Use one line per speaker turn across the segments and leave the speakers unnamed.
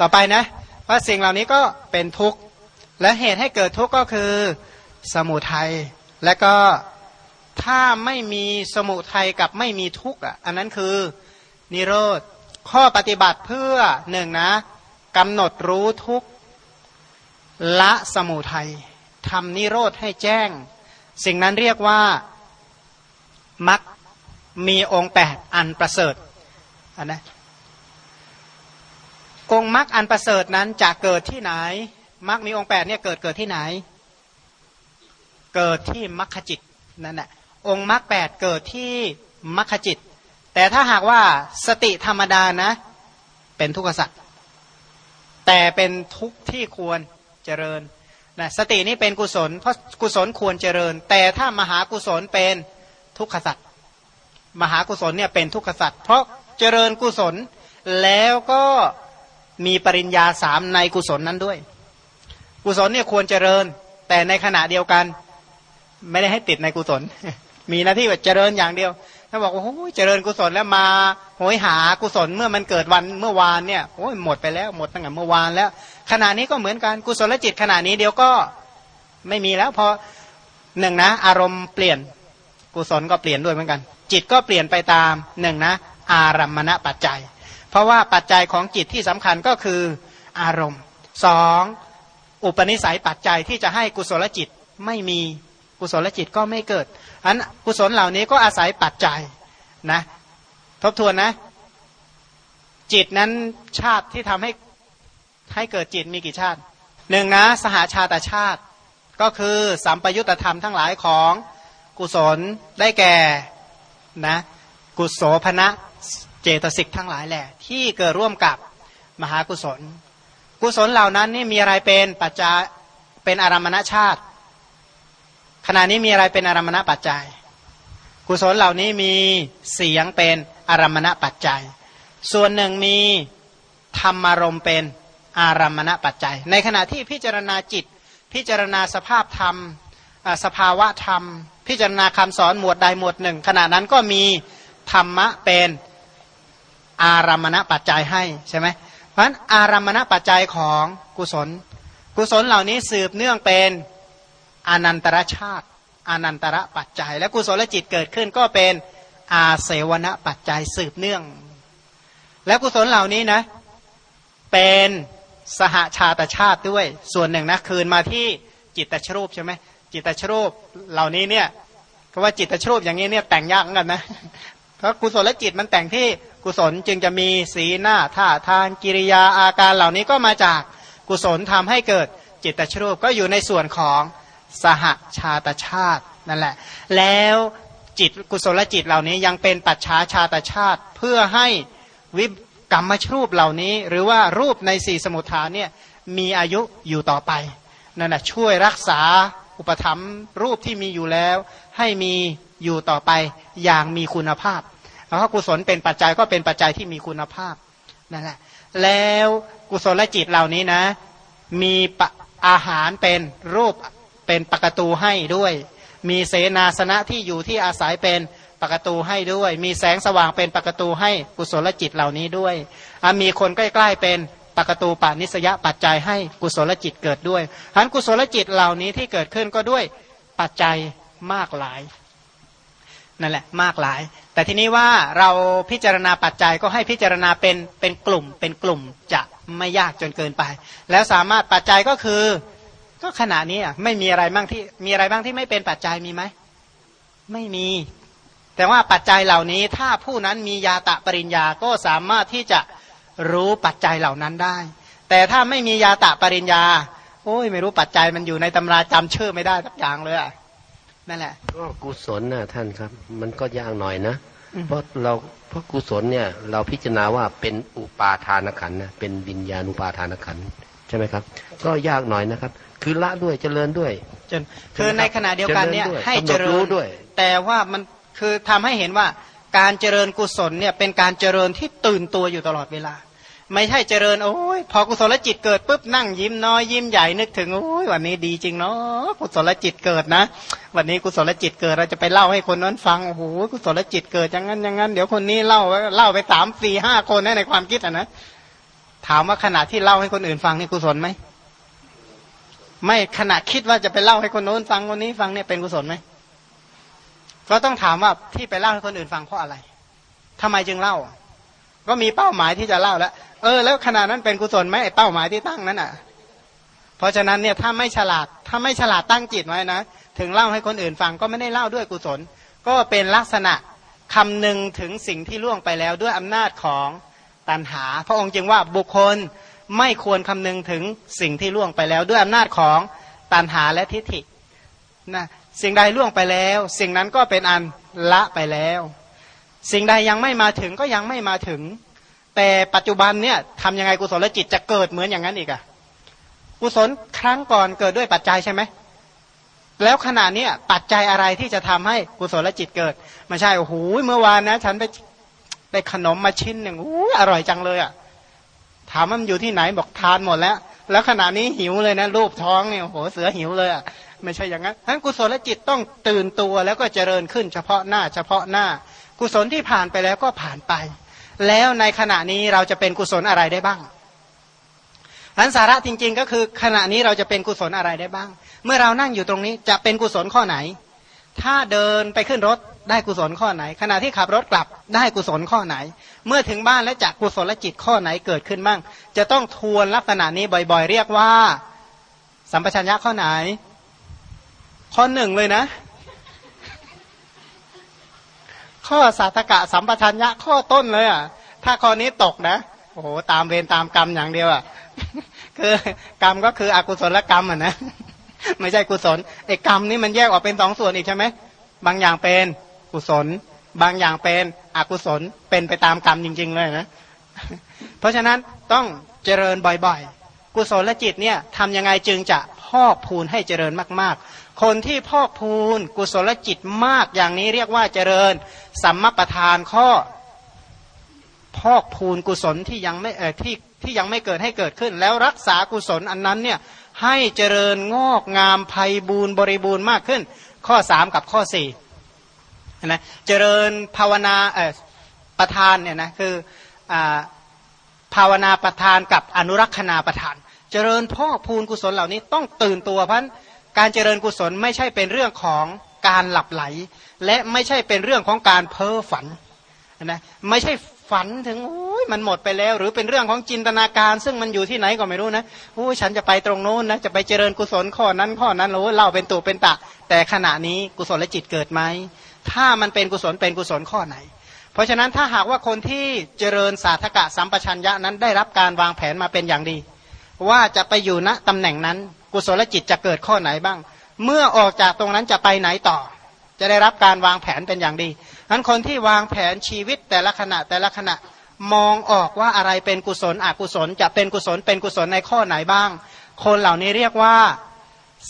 ต่อไปนะว่าสิ่งเหล่านี้ก็เป็นทุกข์และเหตุให้เกิดทุกข์ก็คือสมุทัยและก็ถ้าไม่มีสมุทัยกับไม่มีทุกข์อะอันนั้นคือนิโรธข้อปฏิบัติเพื่อหนึ่งนะกำหนดรู้ทุกข์ละสมุทัยทำนิโรธให้แจ้ง สิ่งนั้นเรียกว่ามักมีองค์แปดอันประเสริฐอันนะ องค์มรรคอันประเสริฐนั้นจะเกิดที่ไหนมรรคมีองค์แปดเนี่ยเกิดเกิดที่ไหน เกิดที่มรรคจิตนั่นแหละองค์มรรคแปดเกิดที่มรรคจิต แต่ถ้าหากว่าสติธรรมดานะ เป็นทุกขสัตว์แต่เป็นทุกที่ควรเจริญนะสตินี้เป็นกุศลเพราะกุศลควรเจริญ แต่ถ้ามหากุศลเป็นทุกขสัตว์มหากุศลเนี่ยเป็นทุกขสัตว์เพราะเจริญกุศลแล้วก็ มีปริญญาสามในกุศลนั้นด้วย กุศลเนี่ยควรเจริญ แต่ในขณะเดียวกัน ไม่ได้ให้ติดในกุศล มีหน้าที่แบบเจริญอย่างเดียว ถ้าบอกว่าโอ้ยเจริญกุศลแล้วมาโหยหากุศลเมื่อมันเกิดวันเมื่อวานเนี่ยโอ้ยหมดไปแล้วหมดตั้งแต่เมื่อวานแล้วขณะนี้ก็เหมือนกันกุศลจิตขณะนี้เดียวก็ไม่มีแล้วพอหนึ่งนะ อารมณ์เปลี่ยนกุศลก็เปลี่ยนด้วยเหมือนกัน จิตก็เปลี่ยนไปตามหนึ่งนะ อารัมมณปัจจัย เพราะว่าปัจจัยของจิตที่สำคัญก็คืออารมณ์สองอุปนิสัยปัจจัยที่จะให้กุศลจิตไม่มีกุศลจิตก็ไม่เกิดอันกุศลเหล่านี้ก็อาศัยปัจจัยนะทบทวนนะ จิตนั้นชาติที่ทำให้ให้เกิดจิตมีกี่ชาติหนึ่งนะสหาชาตชาติ ก็คือสัมปยุตธรรมทั้งหลายของกุศลได้แก่นะกุศลพนะ เจตสิกทั้งหลายแหละ ที่เกิดร่วมกับมหากุศล กุศลเหล่านั้นนี่มีอะไรเป็นปัจจัยเป็นอารมณชาติ ขณะนี้มีอะไรเป็นอารมณปัจจัย กุศลเหล่านี้มีเสียงเป็นอารมณปัจจัย ส่วนหนึ่งมีธรรมารมเป็นอารมณปัจจัย ในขณะที่พิจารณาจิต พิจารณาสภาพธรรมสภาวะธรรม พิจารณาคำสอนหมวดใดหมวดหนึ่ง ขณะนั้นก็มีธรรมะเป็น อารามณปัจจัยให้ใช่ไหมเพราะฉะนั้นอารามณปัจจัยของกุศล กุศลเหล่านี้สืบเนื่องเป็นอนันตรชาติอนันตระปัจจัย และกุศลจิตเกิดขึ้นก็เป็นอาเสวนปัจจัยสืบเนื่อง และกุศลเหล่านี้นะ เป็นสหชาตชาติด้วยส่วนหนึ่งนะคืนมาที่จิตตชรูปใช่ไหมจิตตชรูปเหล่านี้เนี่ยเพราะว่าจิตตชรูปอย่างนี้เนี่ยแต่งยากเหมือนกันนะเพราะกุศลจิตมันแต่งที่ กุศลจึงจะมีสีหน้าท่าทางกิริยาอาการเหล่านี้ก็มาจากกุศลทำให้เกิดจิตตชรูปก็อยู่ในส่วนของสหชาตชาตินั่นแหละ แล้วจิตกุศลจิตเหล่านี้ยังเป็นปัจฉาชาตชาติเพื่อให้วิกรรมชรูปเหล่านี้ หรือว่ารูปในสี่สมุทฐานเนี่ยมีอายุอยู่ต่อไปนั่นแหะช่วยรักษาอุปธรรมรูปที่มีอยู่แล้ว ให้มีอยู่ต่อไปอย่างมีคุณภาพ พราะกุศลเป็นปัจจัยก็เป็นปัจจัยที่มีคุณภาพนั่นแหละ แล้วกุศลจิตเหล่านี้นะ มีอาหารเป็นรูปเป็นปกตูให้ด้วย มีเสนาสนะที่อยู่ที่อาศัยเป็นปกตูให้ด้วย มีแสงสว่างเป็นปกตูให้กุศลจิตเหล่านี้ด้วยมีคนใกล้ ๆเป็นปกตูปานิสยปัจจัยให้กุศลจิตเกิดด้วยฉะนั้นกุศลจิตเหล่านี้ที่เกิดขึ้นก็ด้วยปัจจัยมากหลายนั่นแหละมากหลาย แต่ทีนี้ว่าเราพิจารณาปัจจัยก็ให้พิจารณาเป็นเป็นกลุ่มเป็นกลุ่มจะไม่ยากจนเกินไป แล้วสามารถปัจจัยก็คือก็ขณะนี้ไม่มีอะไรบ้างที่มีอะไรบ้างที่ไม่เป็นปัจจัยมีไหมไม่มี แต่ว่าปัจจัยเหล่านี้ถ้าผู้นั้นมียาตะปริญญาก็สามารถที่จะรู้ปัจจัยเหล่านั้นได้ แต่ถ้าไม่มียาตะปริญญาโอ้ยไม่รู้ปัจจัยมันอยู่ในตำราจำชื่อไม่ได้สักอย่างเลยอะ นั่นแหละ
ก็กุศลนะท่านครับ มันก็ยากหน่อยนะเพราะเราเพราะกุศลเนี่ย เราพิจารณาว่าเป็นอุปาทานขันนะเป็นวิญญาณุปาทานขันใช่ไหมครับ ก็ยากหน่อยนะครับ คือละด้วยเจริญด้วย
จนคือในขณะเดียวกันเนี่ยให้เจริญด้วย แต่ว่ามันคือทำให้เห็นว่าการเจริญกุศลเนี่ยเป็นการเจริญที่ตื่นตัวอยู่ตลอดเวลา ไม่ใช่เจริญโอ้ยพอกุศลจิตเกิดปุ๊บนั่งยิ้มน้อยยิ้มใหญ่นึกถึงโอ้ยวันนี้ดีจริงเนาะกุศลจิตเกิดนะ วันนี้กุศลจิตเกิดเราจะไปเล่าให้คนนั้นฟังโอ้โหกุศลจิตเกิดอย่างนั้นอย่างนั้นเดี๋ยวคนนี้เล่าเล่าไปสามสี่ห้าคนในความคิดอะนะถามว่าขณะที่เล่าให้คนอื่นฟังนี่กุศลไหมไม่ขณะคิดว่าจะไปเล่าให้คนโน้นฟังคนนี้ฟังเนี่ยเป็นกุศลไหมก็ต้องถามว่าที่ไปเล่าให้คนอื่นฟังเพราะอะไรทำไมจึงเล่า ก็มีเป้าหมายที่จะเล่าแล้ว เออ แล้วขณะนั้นเป็นกุศลไหมไอ้เป้าหมายที่ตั้งนั้นอะ เพราะฉะนั้นเนี่ยถ้าไม่ฉลาดถ้าไม่ฉลาดตั้งจิตไว้นะ ถึงเล่าให้คนอื่นฟังก็ไม่ได้เล่าด้วยกุศล ก็เป็นลักษณะคำนึงถึงสิ่งที่ล่วงไปแล้วด้วยอำนาจของตันหา พระองค์จึงว่าบุคคลไม่ควรคำนึงถึงสิ่งที่ล่วงไปแล้ว ด้วยอำนาจของตันหาและทิฏฐินะสิ่งใดล่วงไปแล้ว สิ่งนั้นก็เป็นอันละไปแล้ว สิ่งใดยังไม่มาถึงก็ยังไม่มาถึง แต่ปัจจุบันเนี่ยทำยังไงกุศลจิตจะเกิดเหมือนอย่างนั้นอีกอะกุศลครั้งก่อนเกิดด้วยปัจจัยใช่ไหมแล้วขณะนี้ปัจจัยอะไรที่จะทำให้กุศลจิตเกิดไม่ใช่โอ้โหเมื่อวานนะ ฉันไปได้ขนมมาชิ้นหนึ่งอ้อร่อยจังเลยอะ่ะถามว่ามันอยู่ที่ไหนบอกทานหมดแล้ว แล้วขณะนี้หิวเลยนะรูปท้องเนี่ยโอ้โหเสือหิวเลยอะ่ะไม่ใช่อย่างนั้นทั้นกุศลจิตต้องตื่นตัวแล้วก็เจริญขึ้นเฉพาะหน้า เฉพาะหน้า กุศลที่ผ่านไปแล้วก็ผ่านไป แล้วในขณะนี้เราจะเป็นกุศลอะไรได้บ้างอันสาระจริง ๆ ก็คือขณะนี้เราจะเป็นกุศลอะไรได้บ้าง เมื่อเรานั่งอยู่ตรงนี้จะเป็นกุศลข้อไหน ถ้าเดินไปขึ้นรถได้กุศลข้อไหน ขณะที่ขับรถกลับได้กุศลข้อไหน เมื่อถึงบ้านแล้วจากกุศลจิตข้อไหนเกิดขึ้นบ้าง จะต้องทวนลักษณะนี้บ่อยๆ เรียกว่า สัมปชัญญะข้อไหน ข้อหนึ่งเลยนะ ข้อสาธกะสัมปชัญญะข้อต้นเลยอะ ถ้าข้อนี้ตกนะ โอ้โหตามเวรตามกรรมอย่างเดียวอะ คือกรรมก็คืออกุศลกรรมอะนะ ไม่ใช่กุศลไอ้กรรมนี่มันแยกออกเป็นสองส่วนอีกใช่ไหม บางอย่างเป็นกุศล บางอย่างเป็นอกุศล เป็นไปตามกรรมจริง ๆ เลยนะ เพราะฉะนั้นต้องเจริญบ่อยๆ กุศลและจิตเนี่ยทำยังไงจึงจะ อกพูนให้เจริญมาก ๆ คนที่พอกพูนกุศลจิตมากอย่างนี้เรียกว่าเจริญ สัมมาประธานข้อ พอกพูนกุศลที่ยังไม่เออที่ที่ยังไม่เกิดให้เกิดขึ้น แล้วรักษากุศลอันนั้นเนี่ยให้เจริญงอกงามภัยบูนบริบูรณ์มากขึ้น ข้อสามกับข้อสี่นะเจริญภาวนาเออประธานเนี่ยนะคืออ่าภาวนาประธานกับอนุรักษณาประธาน เจริญพ่อพูนกุศลเหล่านี้ต้องตื่นตัวพราะการเจริญกุศลไม่ใช่เป็นเรื่องของการหลับไหล และไม่ใช่เป็นเรื่องของการเพ้อฝันนะไม่ใช่ฝันถึงโอ้ยมันหมดไปแล้ว หรือเป็นเรื่องของจินตนาการ ซึ่งมันอยู่ที่ไหนก็ไม่รู้นะโอ้ยฉันจะไปตรงโน้นนะจะไปเจริญกุศลข้อนั้นข้อนั้นโอ้เล่าเป็นตัวเป็นตะ แต่ขณะนี้กุศลและจิตเกิดไหมถ้ามันเป็นกุศลเป็นกุศลข้อไหน เพราะฉะนั้นถ้าหากว่าคนที่เจริญสาธกะสัมปชัญญะนั้นได้รับการวางแผนมาเป็นอย่างดี ว่าจะไปอยู่ณตำแหน่งนั้น กุศลจิตจะเกิดข้อไหนบ้าง เมื่อออกจากตรงนั้นจะไปไหนต่อ จะได้รับการวางแผนเป็นอย่างดีนั้นคนที่วางแผนชีวิตแต่ละขณะแต่ละขณะมองออกว่าอะไรเป็นกุศลอกุศล จะเป็นกุศลเป็นกุศลในข้อไหนบ้าง คนเหล่านี้เรียกว่า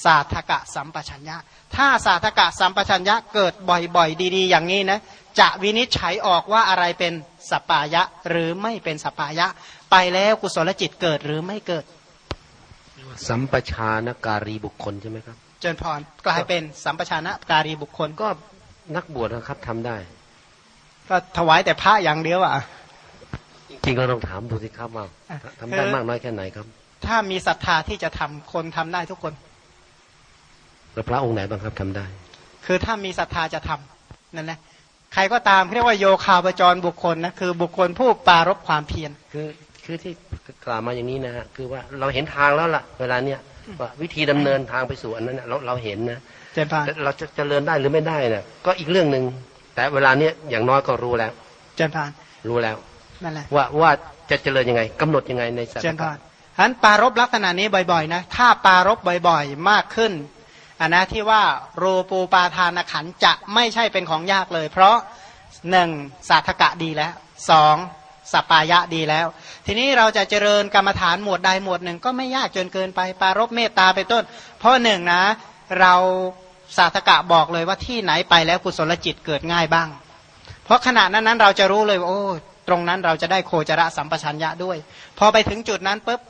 สาธกะสัมปชัญญะ ถ้าสาธกะสัมปชัญญะเกิดบ่อยๆ ดีๆ อย่างนี้นะจะวินิจฉัยออกว่าอะไรเป็นสปายะหรือไม่เป็นสปายะ ไปแล้วกุศลจิตเกิดหรือไม่เกิด
สัมปชานการีบุคคลใช่ไหมครับ
เจนพรกลายเป็นสัมปชานการีบุคคล
ก็นักบวชนะครับทำได้
ก็ถวายแต่พระอย่างเดียวอะ
จริงเราต้องถามดูสิครับว่าทำได้มากน้อยแค่ไหนครับ
ถ้ามีศรัทธาที่จะทำคนทำได้ทุกคน
แล้วพระองค์ไหนบ้างครับทำได้
คือถ้ามีศรัทธาจะทำนั่นแหละใครก็ตามเรียกว่าโยคาปจรบุคคลนะคือบุคคลผู้ปารบความเพียร
คือ คือที่กล่าวมาอย่างนี้นะฮะคือว่าเราเห็นทางแล้วล่ะ เวลาเนี้ยว่าวิธีดำเนินทางไปสู่อันนั้นเราเราเห็นนะ
เจนพา
เราจะเจริญได้หรือไม่ได้นะก็อีกเรื่องหนึ่งแต่เวลาเนี้ยอย่างน้อยก็รู้แล้ว
เจนพาน
รู้แล้ว
นั่นแหละ
ว่าว่าจะเจริญยังไงกำหนดยังไงในสัตว์เจนพาน
ฉะนั้นปารบลักษณะนี้บ่อยๆนะถ้าปารบบ่อยๆมากขึ้นอันนะที่ว่าโรปูปาทานขันจะไม่ใช่เป็นของยากเลย เพราะหนึ่งสาธกะดีแล้วสอง สปายะดีแล้ว ทีนี้เราจะเจริญกรรมฐานหมวดใดหมวดหนึ่ง ก็ไม่ยากจนเกินไป ปารบเมตตาไปต้น เพราะหนึ่งนะ เราสาธกะบอกเลยว่าที่ไหนไปแล้วกุศลจิตเกิดง่ายบ้าง เพราะขณะนั้นนั้นเราจะรู้เลยว่าโอ้ตรงนั้นเราจะได้โคจรสัมปชัญญะด้วย พอไปถึงจุดนั้นปุ๊บ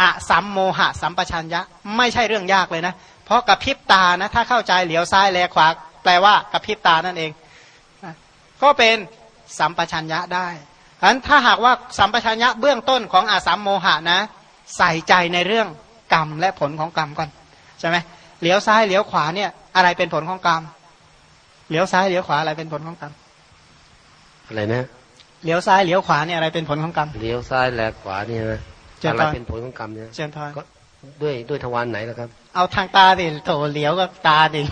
อะสัมโมหะสัมปชัญญะไม่ใช่เรื่องยากเลยนะ เพราะกับพริบตานะ ถ้าเข้าใจเหลียวซ้ายแลขวาแปลว่ากับพริบตานั่นเอง ก็เป็นสัมปชัญญะได้ ฉะนั้นถ้าหากว่าสัมปชัญญะเบื้องต้นของอาสัมโมหะนะ ใส่ใจในเรื่องกรรมและผลของกรรมก่อนใช่ไหมเลี้ยวซ้ายเลี้ยวขวาเนี่ยอะไรเป็นผลของกรรมเลี้ยวซ้ายเลี้ยวขวาอะไรเป็นผลของกรรม
อะไรนะ
เลี้ยวซ้ายเลี้ยวขวาเนี่ยอะไรเป็นผลของกรรม
เลี้ยวซ้ายแลกขวานี่นะ
เจริญ
อะไร
พร
เป็นผลของกรรมเนี่ย
เจนทอน
ก็ด้วยด้วยทวารไหนล่ะครับ
เอาทางตาดิโถเลี้ยวก็ตาดิ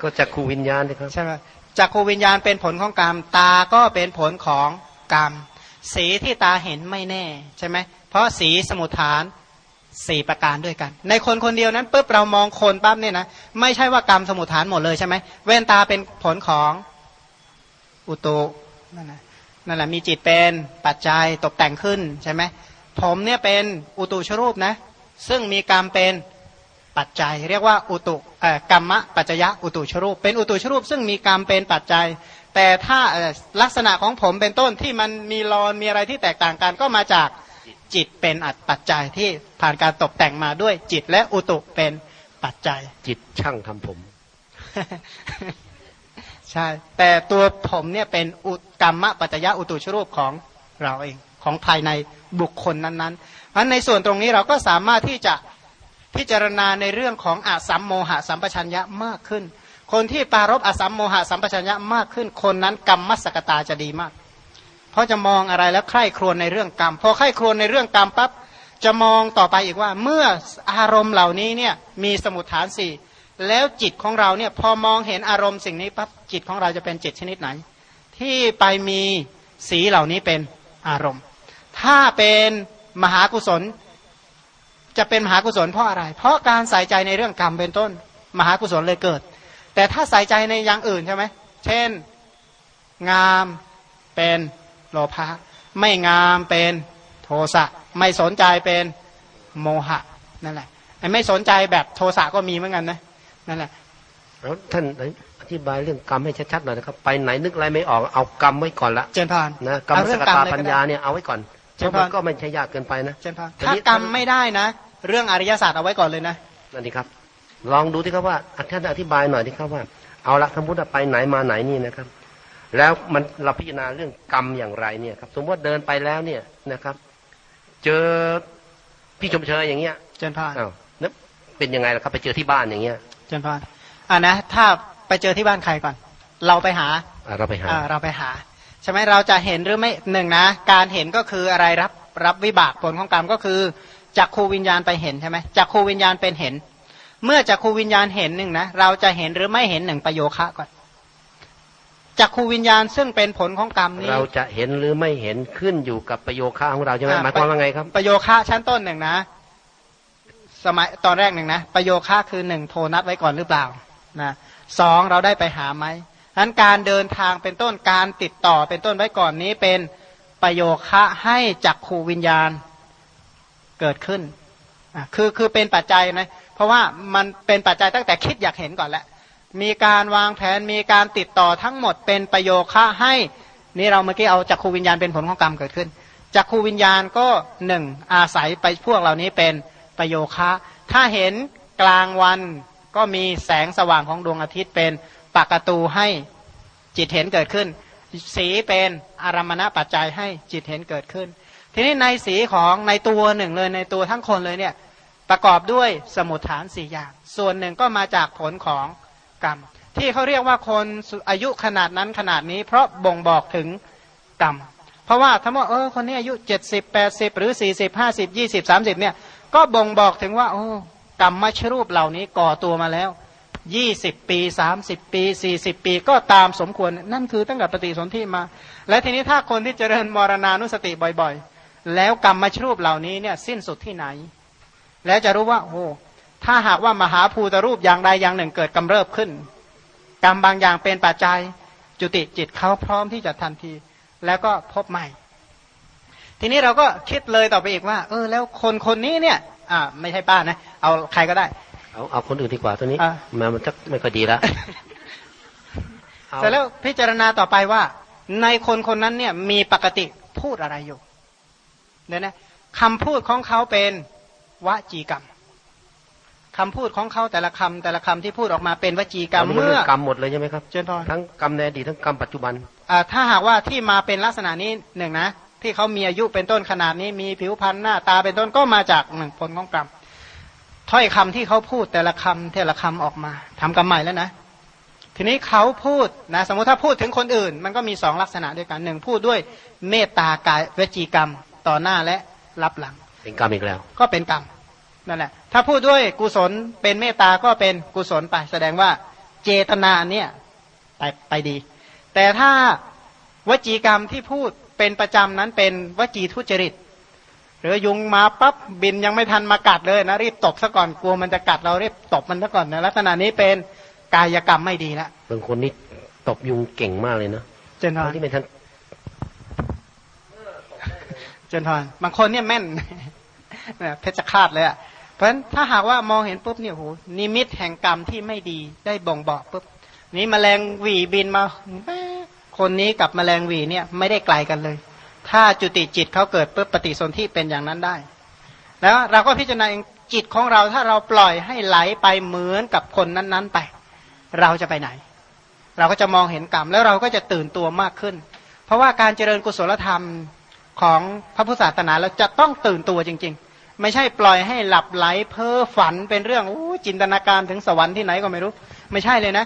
ก็จักขูวิญญาณนะครับ
ใช่ไหม จักขูวิญญาณเป็นผลของกรรม ตาก็เป็นผลของกรรม สีที่ตาเห็นไม่แน่ใช่ไหมเพราะสีสมุทฐานสี่ประการด้วยกัน ในคนคนเดียวนั้นปุ๊บเรามองคนปั๊บเนี่ยนะไม่ใช่ว่ากรรมสมุทฐานหมดเลยใช่ไหมเว้นตาเป็นผลของอุตุนั่นแหละนั่นแหละมีจิตเป็นปัจจัยตกแต่งขึ้นใช่ไหมผมเนี่ยเป็นอุตุชรูปนะ ซึ่งมีกรรมเป็น ปัจจัย เรียกว่าอุตุเอ่อกรรมะปัจจยะอุตุชรูป เป็นอุตุชรูป ซึ่งมีกรรมเป็นปัจจัย แต่ถ้าเอ่อลักษณะของผมเป็นต้นที่มันมีรอนมีอะไรที่แตกต่างกันก็มาจากจิตเป็นอัตปัจจัยที่ผ่านการตกแต่งมาด้วยจิตและอุตุเป็นปัจจัย
จิตช่างทำผม
ใช่ แต่ตัวผมเนี่ยเป็นอุกรรมะปัจจยะอุตุชรูปของเราเองของภายในบุคคลนั้นๆเพราะฉะนั้นในส่วนตรงนี้เราก็สามารถที่จะ พิจารณาในเรื่องของอาสัมโมหะสัมปชัญญะมากขึ้น คนที่ปรารบอาสัมโมหะสัมปชัญญะมากขึ้น คนนั้นกรรมมัสกตาจะดีมาก เพราะจะมองอะไรแล้วใคร่ครวญในเรื่องกรรม พอใคร่ครวญในเรื่องกรรมปั๊บจะมองต่อไปอีกว่า เมื่ออารมณ์เหล่านี้เนี่ยมีสมุทฐานสี่แล้วจิตของเราเนี่ยพอมองเห็นอารมณ์สิ่งนี้ปั๊บจิตของเราจะเป็นจิตชนิดไหน ที่ไปมีสีเหล่านี้เป็นอารมณ์ ถ้าเป็นมหากุศล จะเป็นมหากุศลเพราะอะไร เพราะการใส่ใจในเรื่องกรรมเป็นต้น มหากุศลเลยเกิด แต่ถ้าใส่ใจในอย่างอื่นใช่ไหมเช่น งามเป็นโลภะไม่งามเป็นโทสะไม่สนใจเป็นโมหะนั่นแหละไอ้ไม่สนใจแบบโทสะก็มีเหมือนกันนะนั่นแหละ
แล้วท่านอธิบายเรื่องกรรมให้ชัดๆหน่อยนะครับ ไปไหนนึกอะไรไม่ออกเอากรรมไว้ก่อนละ
เจนพาน
นะกรรม
เอา
ส
เรื่อง
ก
กรรม
ตา
เลยก็ได้
ปัญญาเนี่ยเอาไว้ก่อน
เจ
เพ
น
ราะ
พร
มันก็ไม่ใช่ยากเกินไปนะ
เจนพาน
ที
ถ้า
นี้
กรรมไม่ได้นะ เรื่องอริยศาสตร์เอาไว้ก่อนเลยนะ
นั่นดีครับ ลองดูที่ครับว่าท่านอธิบายหน่อยที่ครับว่า เอาละสมมติว่าไปไหนมาไหนนี่นะครับ แล้วมันเราพิจารณาเรื่องกรรมอย่างไรเนี่ยครับ สมมติว่าเดินไปแล้วเนี่ยนะครับ เจอพี่ชมเชยอย่างเงี้ย
เจนพาน
อ้าวนึกเป็นยังไงล่ะครับ ไปเจอที่บ้านอย่างเงี้ย
เจนพานอ่านะ ถ้าไปเจอที่บ้านใครก่อน เราไปหา
อะเราไปหา
อ่าเราไปหา ใช่ไหมเราจะเห็นหรือไม่หนึ่งนะ การเห็นก็คืออะไรรับรับวิบากผลของกรรมก็คือจักขูวิญญาณไปเห็นใช่ไหมจักขูวิญญาณเป็นเห็น เมื่อจักขูวิญญาณเห็นหนึ่งนะเราจะเห็นหรือไม่เห็นหนึ่งประโยคะก่อนจักขูวิญญาณซึ่งเป็นผลของกรรมนี้
เราจะเห็นหรือไม่เห็นขึ้นอยู่กับประโยคะของเราใช่ไหม
อ่า
หมายความว่าไงครับ
ประโยคะชั้นต้นหนึ่งนะ สมัยตอนแรกหนึ่งนะประโยคะคือหนึ่งโทรนัดไว้ก่อนหรือเปล่านะสองเราได้ไปหาไหม นั้นการเดินทางเป็นต้นการติดต่อเป็นต้นไว้ก่อนนี้เป็นประโยคะให้จักขูวิญญาณเกิดขึ้นคือคือเป็นปัจจัยนะเพราะว่ามันเป็นปัจจัยตั้งแต่คิดอยากเห็นก่อนแล้วมีการวางแผนมีการติดต่อทั้งหมดเป็นประโยคะให้นี่เราเมื่อกี้เอาจักขูวิญญาณเป็นผลของกรรมเกิดขึ้นจักขูวิญญาณก็หนึ่งอาศัยไปพวกเหล่านี้เป็นประโยคะ ถ้าเห็นกลางวันก็มีแสงสว่างของดวงอาทิตย์เป็น ปากประตูให้จิตเห็นเกิดขึ้น สีเป็นอารมณปัจจัยให้จิตเห็นเกิดขึ้น ทีนี้ในสีของในตัวหนึ่งเลยในตัวทั้งคนเลยเนี่ยประกอบด้วยสมุทฐานสี่อย่าง ส่วนหนึ่งก็มาจากผลของกรรม ที่เขาเรียกว่าคนอายุขนาดนั้นขนาดนี้ เพราะบ่งบอกถึงกรรม เพราะว่าถ้าว่าเออคนนี้อายุเจ็ดสิบแปดสิบหรือสี่สิบห้าสิบยี่สิบสามสิบเนี่ยก็บ่งบอกถึงว่า โอ้กรรมมชรูปเหล่านี้ก่อตัวมาแล้ว ยี่สิบปีสามสิบปีสี่สิบปีก็ตามสมควร นั่นคือตั้งแต่ปฏิสนธิมา และทีนี้ถ้าคนที่เจริญมรณานุสติบ่อยๆ แล้วกรรมมาชรูปเหล่านี้เนี่ยสิ้นสุดที่ไหน แล้วจะรู้ว่าโอ้ถ้าหากว่ามหาภูตรูปอย่างใดอย่างหนึ่งเกิดกำเริบขึ้น กรรมบางอย่างเป็นปัจจัยจุติจิตเขาพร้อมที่จะทันที แล้วก็พบใหม่ ทีนี้เราก็คิดเลยต่อไปอีกว่า เออ แล้วคนคนนี้เนี่ย อ่า ไม่ใช่ป้านะ เอาใครก็ได้
เอาเอาคนอื่นดีกว่าตัวนี้
อะ
มามันจะไม่ค่อยดีละเอา
เสร็จแล้วพิจารณาต่อไปว่า ในคนคนนั้นเนี่ยมีปกติพูดอะไรอยู่เดี๋ยวนะคำพูดของเขาเป็นวจีกรรมคำพูดของเขาแต่ละคำแต่ละคำที่พูดออกมาเป็นวจีกรรมา
นี่น
เมื่อ
รื่องกรรมหมดเลยใช่ไหมครับ
เจนพร
ทั้งกรรมในอดีตทั้งกรรมปัจจุบัน
ถ้าหากว่าที่มาเป็นลักษณะนี้หนึ่งนะ ที่เขามีอายุเป็นต้นขนาดนี้มีผิวพรรณหน้าตาเป็นต้นก็มาจากหนึ่งผลของกรรม ถ้อยคำที่เขาพูดแต่ละคำแต่ละคำออกมาทำกรรมใหม่แล้วนะ ทีนี้เขาพูดนะสมมติถ้าพูดถึงคนอื่น มันก็มีสองลักษณะด้วยกันหนึ่งพูดด้วยเมตตากายวจีกรรมต่อหน้าและรับหลัง
เป็นกรรมอีกแล้ว
ก็เป็นกรรมนั่นแหละถ้าพูดด้วยกุศลเป็นเมตตาก็เป็นกุศลไป แสดงว่าเจตนาเนี่ยไปไปดี แต่ถ้าวจีกรรมที่พูดเป็นประจำนั้นเป็นวจีทุจริต หรือยุงมาปั๊บบินยังไม่ทันมากัดเลยนะรีบตบซะก่อนกลัวมันจะกัดเรารีบตบมันซะก่อนนะลักษณะนี้เป็นกายกรรมไม่ดีแล้ว
บางคนนี่ตบยุงเก่งมากเลยนะ
เจนทอน
ที่ไม่ทัน
เจนทอนบางคนเนี่ยแม่นเพชรคาดเลยอะเพราะฉะนั้นถ้าหากว่ามองเห็นปุ๊บเนี่ยโหนิมิตแห่งกรรมที่ไม่ดีได้บ่งบอกปุ๊บนี้มแมลงหวีบินมาคนนี้กับมแมลงวีเนี่ยไม่ได้ไกลกันเลย ถ้าจุติจิตเขาเกิดปุ๊บปฏิสนธิเป็นอย่างนั้นได้ แล้วเราก็พิจารณาเองจิตของเราถ้าเราปล่อยให้ไหลไปเหมือนกับคนนั้น ๆ ไป เราจะไปไหน เราก็จะมองเห็นกรรมแล้วเราก็จะตื่นตัวมากขึ้น เพราะว่าการเจริญกุศลธรรมของพระพุทธศาสนาเราจะต้องตื่นตัวจริง ๆ ไม่ใช่ปล่อยให้หลับไหลเพ้อฝันเป็นเรื่องจินตนาการถึงสวรรค์ที่ไหนก็ไม่รู้ ไม่ใช่เลยนะ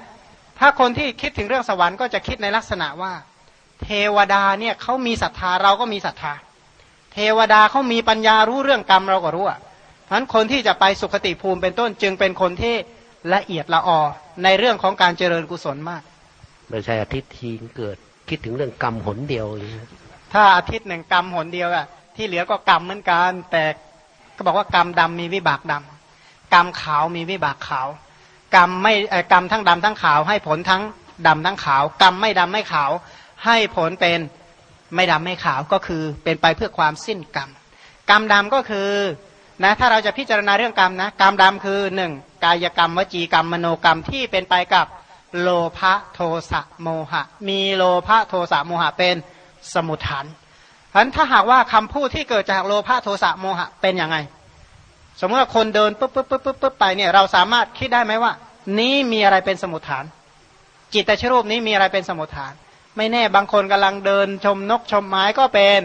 ถ้าคนที่คิดถึงเรื่องสวรรค์ก็จะคิดในลักษณะว่า เทวดาเนี่ยเขามีศรัทธาเราก็มีศรัทธา เทวดาเขามีปัญญารู้เรื่องกรรมเราก็รู้อะเพราะฉะนั้นคนที่จะไปสุขติภูมิเป็นต้นจึงเป็นคนที่ละเอียดละออในเรื่องของการเจริญกุศลมาก
ไม่ใช่อาทิตย์ทีเกิดคิดถึงเรื่องกรรมหนเดียว
ถ้าอาทิตย์หนึ่งกรรมหนเดียวอะที่เหลือก็กรรมเหมือนกันแต่ก็บอกว่ากรรมดำมีวิบากดำกรรมขาวมีวิบากขาว กรรมไม่กรรมทั้งดำทั้งขาวให้ผลทั้งดำทั้งขาว กรรมไม่ดำไม่ขาว ให้ผลเป็นไม่ดำไม่ขาวก็คือเป็นไปเพื่อความสิ้นกรรม กรรมดำก็คือนะถ้าเราจะพิจารณาเรื่องกรรมนะกรรมดำคือหนึ่งกายกรรมวจีกรรมมโนกรรมที่เป็นไปกับโลภะโทสะโมหะ มีโลภะโทสะโมหะเป็นสมุทฐานเพราะถ้าหากว่าคำพูดที่เกิดจากโลภะโทสะโมหะเป็นยังไง สมมติว่าคนเดินปุ๊บปุ๊บปุ๊บปุ๊บปุ๊บไปเนี่ยเราสามารถคิดได้ไหมว่า นี้มีอะไรเป็นสมุทฐาน จิตตชรูปนี้มีอะไรเป็นสมุทฐาน ไม่แน่บางคนกำลังเดินชมนกชมไม้ก็เป็น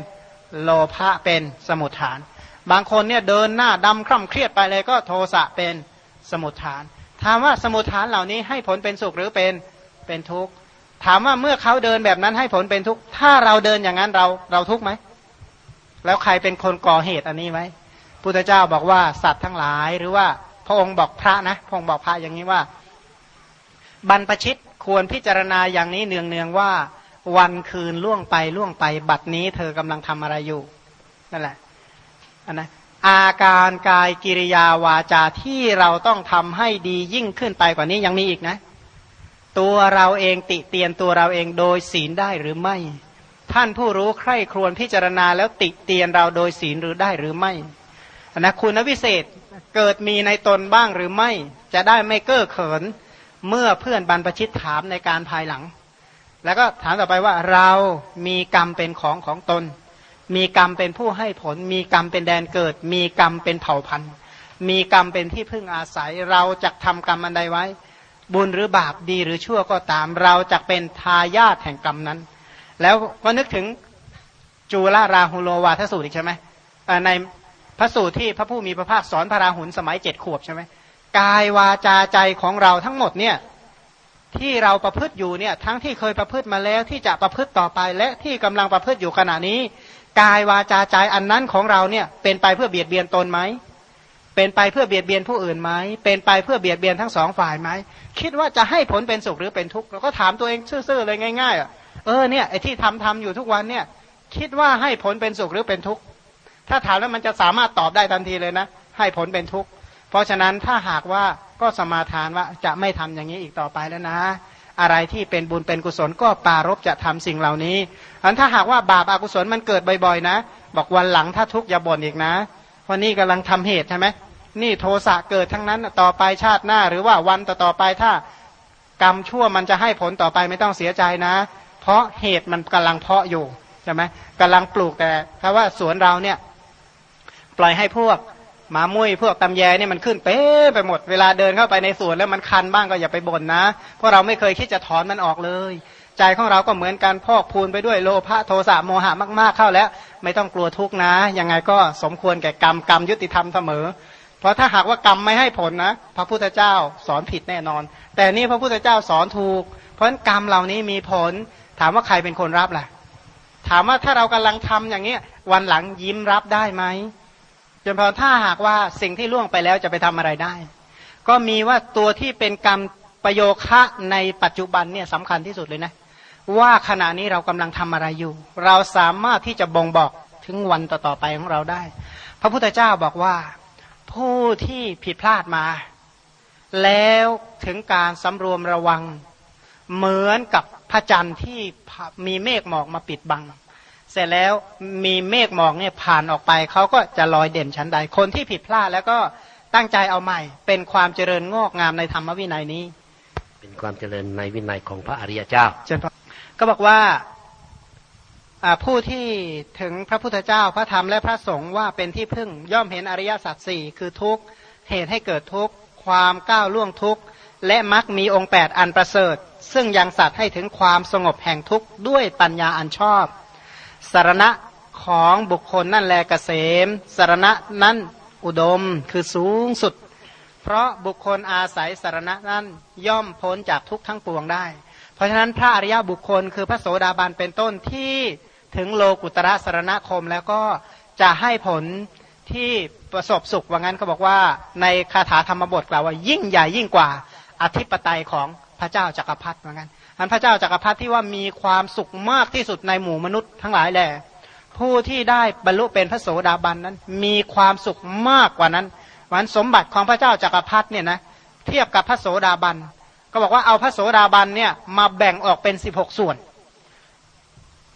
โลภะเป็นสมุทฐาน บางคนเนี่ยเดินหน้าดำคร่ำเครียดไปเลยก็โทสะเป็นสมุทฐาน ถามว่าสมุทฐานเหล่านี้ให้ผลเป็นสุขหรือเป็นเป็นทุกข์ถามว่าเมื่อเขาเดินแบบนั้นให้ผลเป็นทุกข์ถ้าเราเดินอย่างนั้นเราเราทุกข์ไหมแล้วใครเป็นคนก่อเหตุอันนี้ไหมพุทธเจ้าบอกว่าสัตว์ทั้งหลายหรือว่าพระองค์บอกพระนะพระองค์บอกพระอย่างนี้ว่า บรรพชิตควรพิจารณาอย่างนี้เนืองเนืองว่า วันคืนล่วงไปล่วงไป บัดนี้เธอกำลังทำอะไรอยู่นั่นแหละอันนะอาการกายกิริยาวาจาที่เราต้องทำให้ดียิ่งขึ้นไปกว่านี้ยังมีอีกนะ ตัวเราเองติเตียนตัวเราเองโดยศีลได้หรือไม่ ท่านผู้รู้ใคร่ครวญพิจารณาแล้วติเตียนเราโดยศีลหรือได้หรือไม่นะคุณวิเศษเกิดมีในตนบ้างหรือไม่ จะได้ไม่เก้อเขิน เมื่อเพื่อนบรรพชิตถามในการภายหลัง แล้วก็ถามต่อไปว่าเรามีกรรมเป็นของของตน มีกรรมเป็นผู้ให้ผล มีกรรมเป็นแดนเกิด มีกรรมเป็นเผ่าพันธุ์ มีกรรมเป็นที่พึ่งอาศัย เราจะทำกรรมอันใดไว้ บุญหรือบาปดีหรือชั่วก็ตาม เราจะเป็นทายาทแห่งกรรมนั้น แล้วก็นึกถึงจูลาราหุโลวาทสูตรอีกใช่ไหมในพระสูตรที่พระผู้มีพระภาคสอนพระราหุลสมัยเจ็ดขวบใช่ไหมกายวาจาใจของเราทั้งหมดเนี่ย ที่เราประพฤติอยู่เนี่ยทั้งที่เคยประพฤติมาแล้วที่จะประพฤติต่อไปและที่กำลังประพฤติอยู่ขณะนี้ กายวาจาใจอันนั้นของเราเนี่ยเป็นไปเพื่อเบียดเบียนตนไหมเป็นไปเพื่อเบียดเบียนผู้อื่นไหมเป็นไปเพื่อเบียดเบียนทั้งสองฝ่ายไหมคิดว่าจะให้ผลเป็นสุขหรือเป็นทุกข์เราก็ถามตัวเองซื่อๆเลยง่ายๆอะเออเนี่ยไอ้ที่ทำทำอยู่ทุกวันเนี่ยคิดว่าให้ผลเป็นสุขหรือเป็นทุกข์ถ้าถามแล้วมันจะสามารถตอบได้ทันทีเลยนะ ให้ผลเป็นทุกข์ เพราะฉะนั้นถ้าหากว่าก็สมาทานว่าจะไม่ทำอย่างนี้อีกต่อไปแล้วนะ อะไรที่เป็นบุญเป็นกุศลก็ปารบจะทำสิ่งเหล่านี้อันถ้าหากว่าบาปอากุศลมันเกิดบ่อยๆนะ บอกวันหลังถ้าทุกข์อย่าบ่นอีกนะเพราะนี่กำลังทำเหตุใช่ไหมนี่โทสะเกิดทั้งนั้นต่อไปชาติหน้า หรือว่าวันต่อๆไปถ้ากรรมชั่วมันจะให้ผลต่อไปไม่ต้องเสียใจนะ เพราะเหตุมันกำลังเพาะอยู่ใช่ไหมกำลังปลูกแต่ถ้าว่าสวนเราเนี่ย ปล่อยให้พวก หมามุ้ยพวกตำแยเนี่ยมันขึ้นเป๊ะไปหมดเวลาเดินเข้าไปในสวนแล้วมันคันบ้างก็อย่าไปบ่นนะเพราะเราไม่เคยคิดจะถอนมันออกเลย ใจของเราก็เหมือนการพอกพูนไปด้วยโลภะโทสะโมหะมากๆเข้าแล้ว ไม่ต้องกลัวทุกนะยังไงก็สมควรแก่กรรมกรรมยุติธรรมเสมอ เพราะถ้าหากว่ากรรมไม่ให้ผลนะ พระพุทธเจ้าสอนผิดแน่นอน แต่นี่พระพุทธเจ้าสอนถูก เพราะะนั้นกรรมเหล่านี้มีผล ถามว่าใครเป็นคนรับล่ะ ถามว่าถ้าเรากำลังทำอย่างเนี้ยวันหลังยิ้มรับได้ไหม จนพอถ้าหากว่าสิ่งที่ล่วงไปแล้วจะไปทำอะไรได้ ก็มีว่าตัวที่เป็นกรรมประโยคะในปัจจุบันเนี่ยสำคัญที่สุดเลยนะ ว่าขณะนี้เรากำลังทำอะไรอยู่ เราสามารถที่จะบ่งบอกถึงวันต่อๆไปของเราได้ พระพุทธเจ้าบอกว่าผู้ที่ผิดพลาดมา แล้วถึงการสำรวมระวัง เหมือนกับพระจันทร์ที่มีเมฆหมอกมาปิดบัง เสร็จแล้วมีเมฆหมอกเนี่ยผ่านออกไปเขาก็จะลอยเด่นชั้นใด คนที่ผิดพลาดแล้วก็ตั้งใจเอาใหม่ เป็นความเจริญงอกงามในธรรมวินัยนี้
เป็นความเจริญในวินัยของพระอริยเจ้า
เจนพก็บอกว่าผู้ที่ถึงพระพุทธเจ้าพระธรรมและพระสงฆ์ว่าเป็นที่พึ่งย่อมเห็นอริยสัจสี่คือทุกข์เหตุให้เกิดทุกข์ความก้าวล่วงทุกข์และมักมีองค์แปดอันประเสริฐ ซึ่งยังสัตว์ให้ถึงความสงบแห่งทุกข์ด้วยปัญญาอันชอบ สารณะของบุคคลนั่นแลกเกษม สารณะนั้นอุดมคือสูงสุด เพราะบุคคลอาศัยสารณะนั้นย่อมพ้นจากทุกทั้งปวงได้ เพราะฉะนั้นพระอริยบุคคลคือพระโสดาบันเป็นต้นที่ถึงโลกุตระสารณคมแล้วก็จะให้ผลที่ประสบสุขว่างั้นเขาบอกว่าในคาถาธรรมบทกล่าวว่ายิ่งใหญ่ยิ่งกว่าอธิปไตยของพระเจ้าจักรพรรดิว่างั้น อันพระเจ้าจักรพรรดิที่ว่ามีความสุขมากที่สุดในหมู่มนุษย์ทั้งหลายแหละผู้ที่ได้บรรลุเป็นพระโสดาบันนั้น มีความสุขมากกว่านั้นวันสมบัติของพระเจ้าจักรพรรดิเนี่ยนะเทียบกับพระโสดาบันก็บอกว่าเอาพระโสดาบันเนี่ยมาแบ่งออกเป็นสิบหกส่วน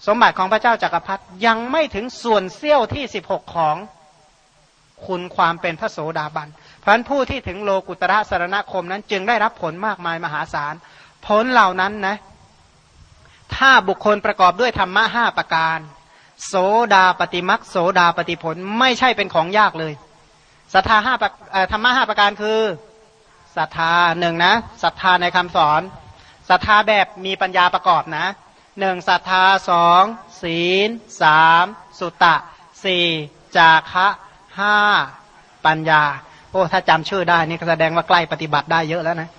สมบัติของพระเจ้าจากักรพรรดิยังไม่ถึงส่วนเสี้ยวที่สิบหกของคุณความเป็นพระโสดาบันเพราะฉะนั้นผู้ที่ถึงโลกุตระสารณคมนั้นจึงได้รับผลมากมายมหาศาล ผลเหล่านั้นนะ ถ้าบุคคลประกอบด้วยธรรมะห้าประการ โสดาปฏิมักโสดาปฏิผลไม่ใช่เป็นของยากเลยศรัทธาห้าธรรมะห้าประการคือศรัทธาหนึ่งนะศรัทธาในคำสอนศรัทธาแบบมีปัญญาประกอบนะหนึ่งศรัทธาสองศีลสามสุตะสี่จาคะห้าปัญญา โอ้ ถ้าจำชื่อได้นี่แสดงว่าใกล้ปฏิบัติได้เยอะแล้วนะ